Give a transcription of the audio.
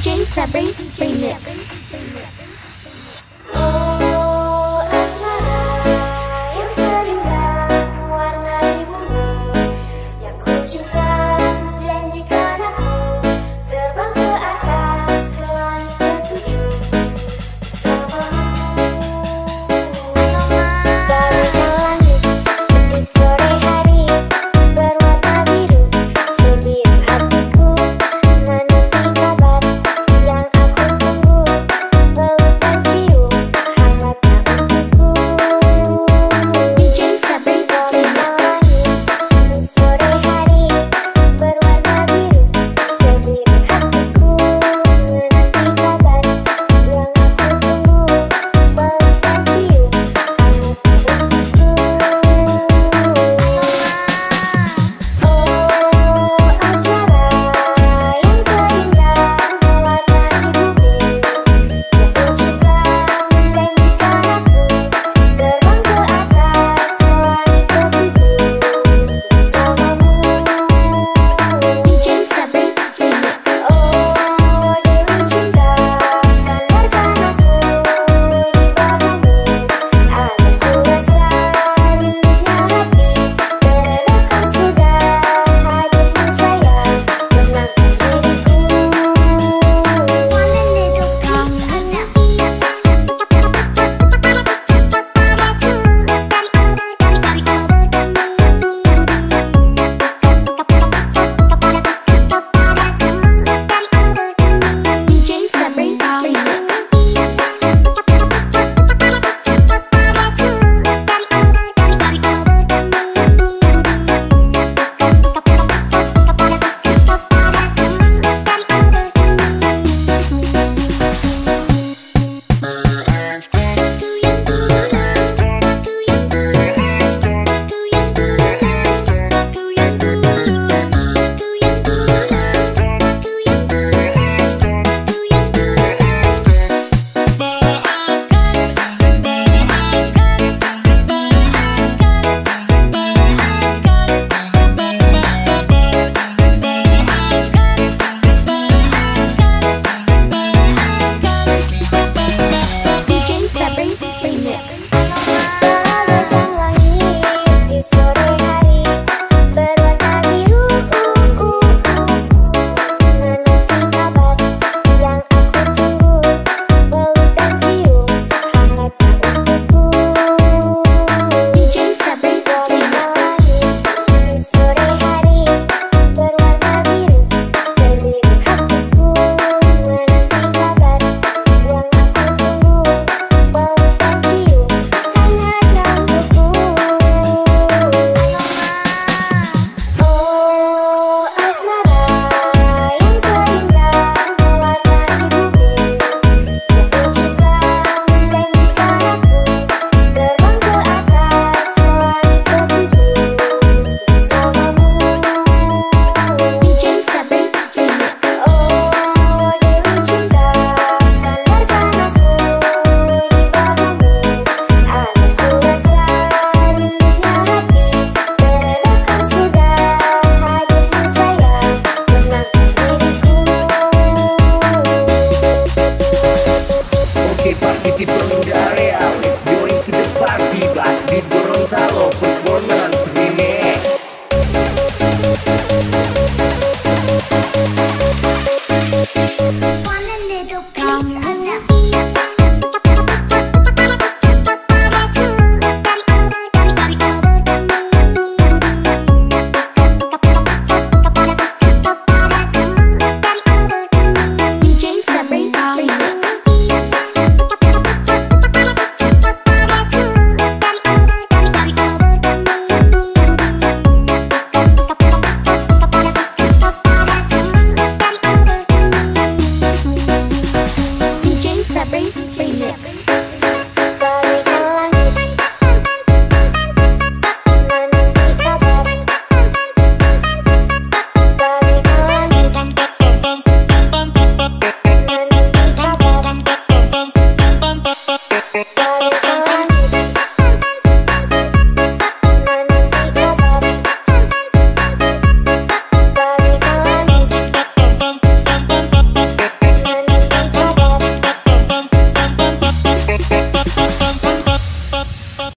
DJ Febby Remix. Oh.